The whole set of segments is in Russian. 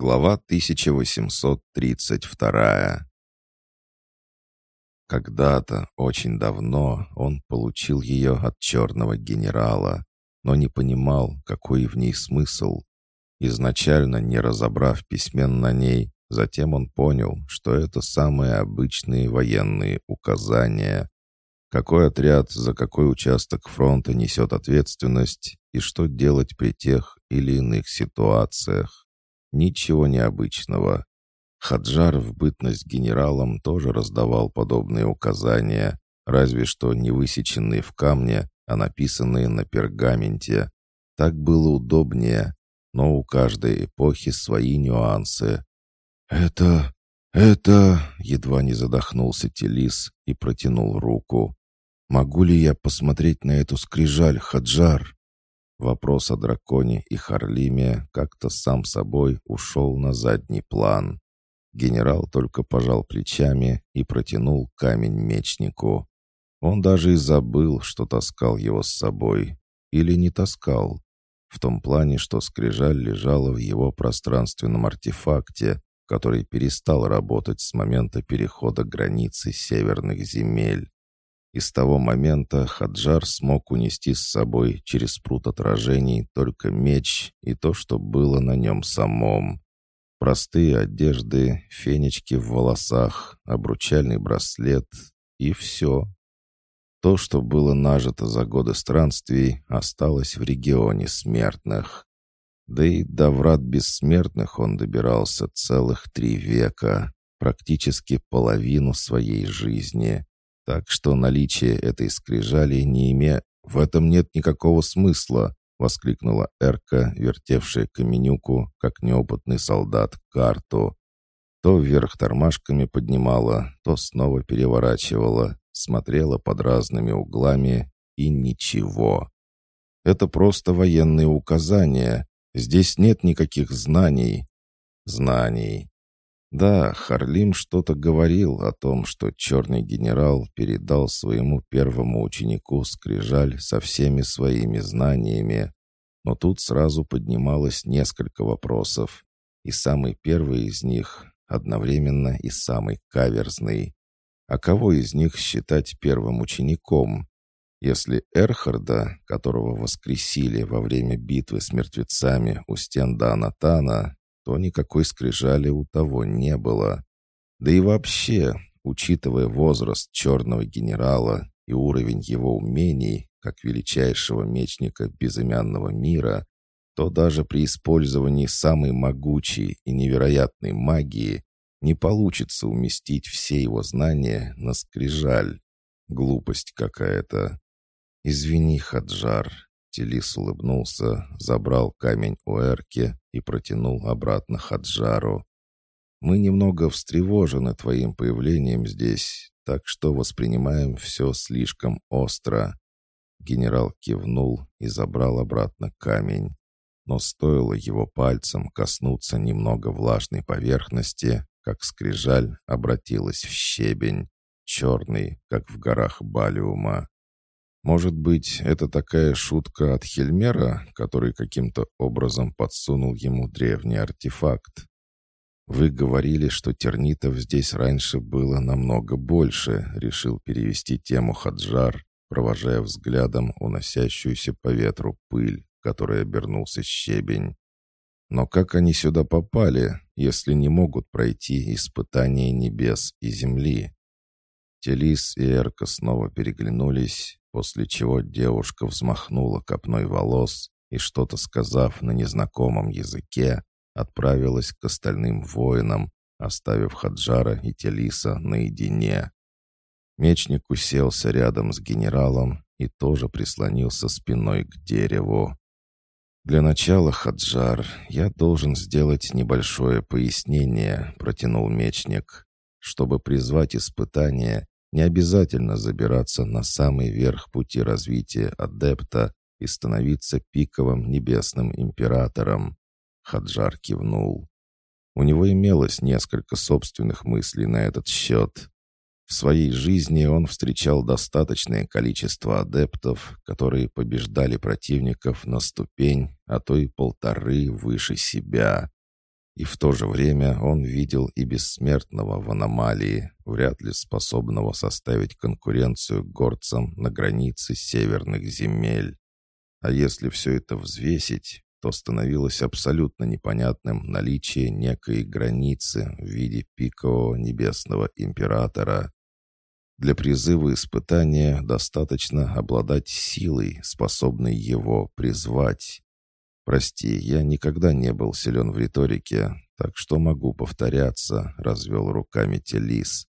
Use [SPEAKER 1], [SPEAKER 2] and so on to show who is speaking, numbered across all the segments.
[SPEAKER 1] Глава 1832 Когда-то, очень давно, он получил ее от черного генерала, но не понимал, какой в ней смысл. Изначально не разобрав письмен на ней, затем он понял, что это самые обычные военные указания. Какой отряд за какой участок фронта несет ответственность и что делать при тех или иных ситуациях. Ничего необычного. Хаджар в бытность генералом тоже раздавал подобные указания, разве что не высеченные в камне, а написанные на пергаменте. Так было удобнее, но у каждой эпохи свои нюансы. «Это... это...» — едва не задохнулся Телис и протянул руку. «Могу ли я посмотреть на эту скрижаль, Хаджар?» Вопрос о драконе и Харлиме как-то сам собой ушел на задний план. Генерал только пожал плечами и протянул камень мечнику. Он даже и забыл, что таскал его с собой. Или не таскал. В том плане, что скрижаль лежала в его пространственном артефакте, который перестал работать с момента перехода границы северных земель. И с того момента Хаджар смог унести с собой через пруд отражений только меч и то, что было на нем самом. Простые одежды, фенечки в волосах, обручальный браслет и все. То, что было нажито за годы странствий, осталось в регионе смертных. Да и до врат бессмертных он добирался целых три века, практически половину своей жизни. Так что наличие этой скрижали не имея... «В этом нет никакого смысла!» — воскликнула Эрка, вертевшая Каменюку, как неопытный солдат, карту. То вверх тормашками поднимала, то снова переворачивала, смотрела под разными углами и ничего. Это просто военные указания. Здесь нет никаких знаний. Знаний. Да, Харлим что-то говорил о том, что черный генерал передал своему первому ученику скрижаль со всеми своими знаниями. Но тут сразу поднималось несколько вопросов. И самый первый из них одновременно и самый каверзный. А кого из них считать первым учеником? Если Эрхарда, которого воскресили во время битвы с мертвецами у стен Данатана, то никакой скрижали у того не было. Да и вообще, учитывая возраст черного генерала и уровень его умений, как величайшего мечника безымянного мира, то даже при использовании самой могучей и невероятной магии не получится уместить все его знания на скрижаль. Глупость какая-то. «Извини, Хаджар», Телис улыбнулся, забрал камень у Эрки и протянул обратно Хаджару. «Мы немного встревожены твоим появлением здесь, так что воспринимаем все слишком остро». Генерал кивнул и забрал обратно камень. Но стоило его пальцем коснуться немного влажной поверхности, как скрижаль обратилась в щебень, черный, как в горах Балиума. Может быть, это такая шутка от Хельмера, который каким-то образом подсунул ему древний артефакт? «Вы говорили, что тернитов здесь раньше было намного больше», — решил перевести тему Хаджар, провожая взглядом уносящуюся по ветру пыль, которой обернулся щебень. «Но как они сюда попали, если не могут пройти испытания небес и земли?» Телис и Эрка снова переглянулись, после чего девушка взмахнула копной волос и, что-то сказав на незнакомом языке, отправилась к остальным воинам, оставив Хаджара и Телиса наедине. Мечник уселся рядом с генералом и тоже прислонился спиной к дереву. «Для начала, Хаджар, я должен сделать небольшое пояснение», — протянул мечник. «Чтобы призвать испытание, не обязательно забираться на самый верх пути развития адепта и становиться пиковым небесным императором. Хаджар кивнул. У него имелось несколько собственных мыслей на этот счет. В своей жизни он встречал достаточное количество адептов, которые побеждали противников на ступень, а то и полторы выше себя. И в то же время он видел и бессмертного в аномалии, вряд ли способного составить конкуренцию горцам на границе северных земель. А если все это взвесить, то становилось абсолютно непонятным наличие некой границы в виде пикового небесного императора. Для призыва испытания достаточно обладать силой, способной его призвать. «Прости, я никогда не был силен в риторике, так что могу повторяться», — развел руками Телис.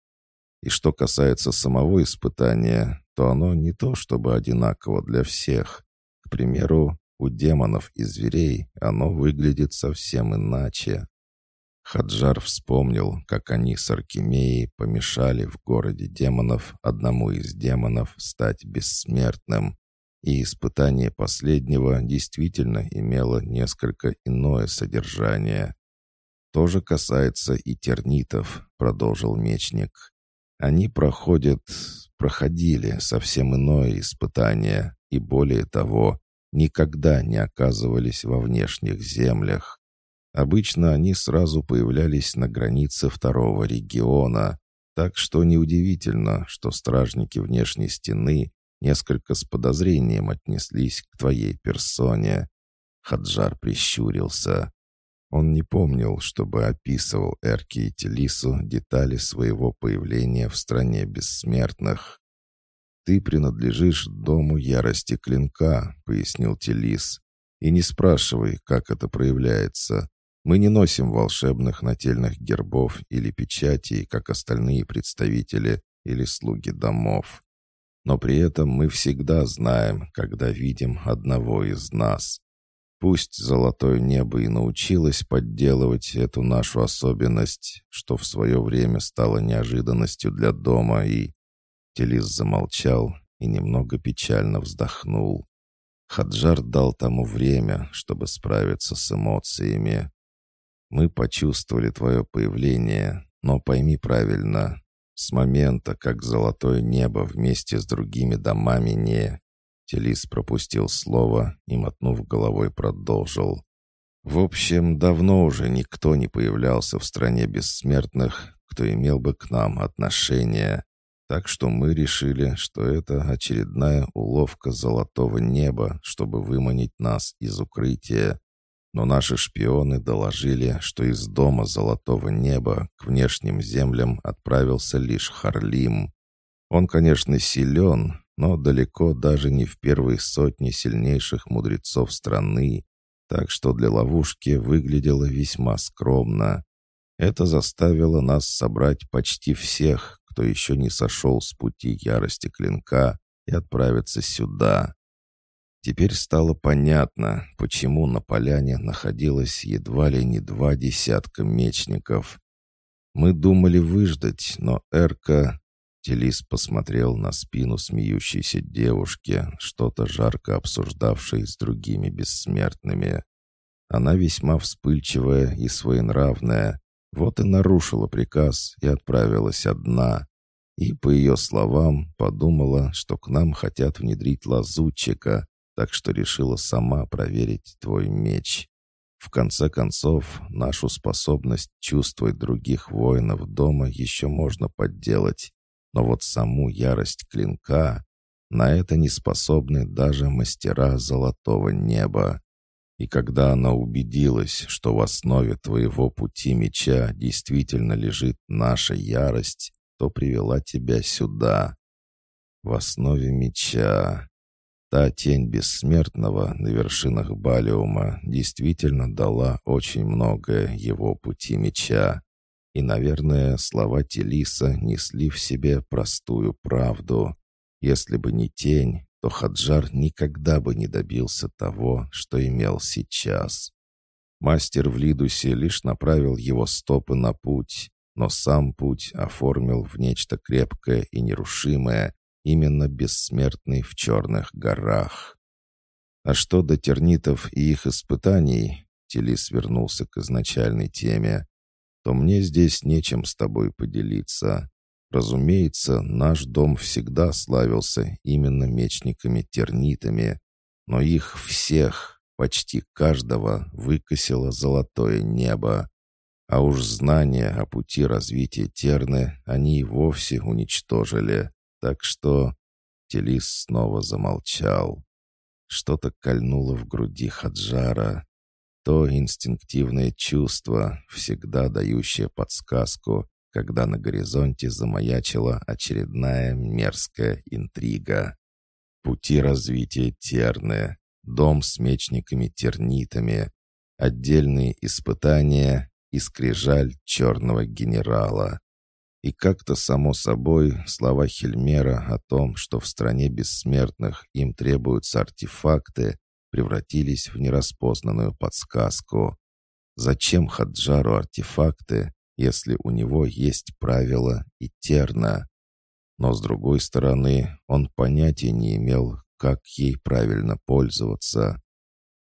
[SPEAKER 1] «И что касается самого испытания, то оно не то чтобы одинаково для всех. К примеру, у демонов и зверей оно выглядит совсем иначе. Хаджар вспомнил, как они с Аркемией помешали в городе демонов одному из демонов стать бессмертным, и испытание последнего действительно имело несколько иное содержание. «То же касается и тернитов», — продолжил мечник. «Они проходят, проходили совсем иное испытание, и более того, никогда не оказывались во внешних землях. Обычно они сразу появлялись на границе второго региона, так что неудивительно, что стражники внешней стены несколько с подозрением отнеслись к твоей персоне. Хаджар прищурился. Он не помнил, чтобы описывал Эрки и Телису детали своего появления в стране бессмертных. «Ты принадлежишь дому ярости клинка», — пояснил Телис. «И не спрашивай, как это проявляется. Мы не носим волшебных нательных гербов или печатей, как остальные представители или слуги домов. Но при этом мы всегда знаем, когда видим одного из нас. Пусть золотое небо и научилось подделывать эту нашу особенность, что в свое время стало неожиданностью для дома и Телис замолчал и немного печально вздохнул. Хаджар дал тому время, чтобы справиться с эмоциями. «Мы почувствовали твое появление, но пойми правильно, с момента, как золотое небо вместе с другими домами не...» Телис пропустил слово и, мотнув головой, продолжил. «В общем, давно уже никто не появлялся в стране бессмертных, кто имел бы к нам отношение. Так что мы решили, что это очередная уловка золотого неба, чтобы выманить нас из укрытия. Но наши шпионы доложили, что из дома золотого неба к внешним землям отправился лишь Харлим. Он, конечно, силен, но далеко даже не в первой сотне сильнейших мудрецов страны, так что для ловушки выглядело весьма скромно. Это заставило нас собрать почти всех, кто еще не сошел с пути ярости клинка и отправиться сюда. Теперь стало понятно, почему на поляне находилось едва ли не два десятка мечников. Мы думали выждать, но Эрка... Телис посмотрел на спину смеющейся девушки, что-то жарко обсуждавшей с другими бессмертными. Она весьма вспыльчивая и своенравная, вот и нарушила приказ и отправилась одна. И, по ее словам, подумала, что к нам хотят внедрить лазутчика, так что решила сама проверить твой меч. В конце концов, нашу способность чувствовать других воинов дома еще можно подделать, но вот саму ярость клинка на это не способны даже мастера золотого неба. И когда она убедилась, что в основе твоего пути меча действительно лежит наша ярость, то привела тебя сюда. В основе меча. Та тень бессмертного на вершинах Балиума действительно дала очень многое его пути меча. И, наверное, слова Телиса несли в себе простую правду. Если бы не тень, то Хаджар никогда бы не добился того, что имел сейчас. Мастер в Лидусе лишь направил его стопы на путь, но сам путь оформил в нечто крепкое и нерушимое, именно бессмертный в черных горах. А что до тернитов и их испытаний, Телис вернулся к изначальной теме, то мне здесь нечем с тобой поделиться. Разумеется, наш дом всегда славился именно мечниками-тернитами, но их всех, почти каждого, выкосило золотое небо. А уж знания о пути развития Терны они и вовсе уничтожили. Так что Телис снова замолчал. Что-то кольнуло в груди Хаджара. То инстинктивное чувство, всегда дающее подсказку, когда на горизонте замаячила очередная мерзкая интрига. Пути развития Терны, дом с мечниками-тернитами, отдельные испытания и скрижаль черного генерала. И как-то само собой слова Хельмера о том, что в стране бессмертных им требуются артефакты, превратились в нераспознанную подсказку. Зачем Хаджару артефакты, если у него есть правила и терна? Но, с другой стороны, он понятия не имел, как ей правильно пользоваться.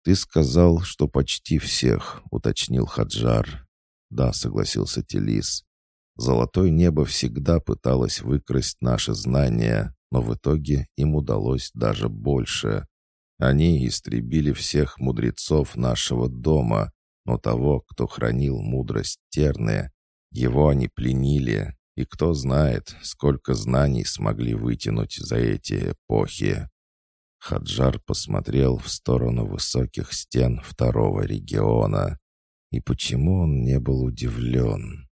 [SPEAKER 1] «Ты сказал, что почти всех», — уточнил Хаджар. «Да», — согласился Телис. «Золотое небо всегда пыталось выкрасть наши знания, но в итоге им удалось даже больше. Они истребили всех мудрецов нашего дома, но того, кто хранил мудрость Терны, его они пленили, и кто знает, сколько знаний смогли вытянуть за эти эпохи. Хаджар посмотрел в сторону высоких стен второго региона. И почему он не был удивлен?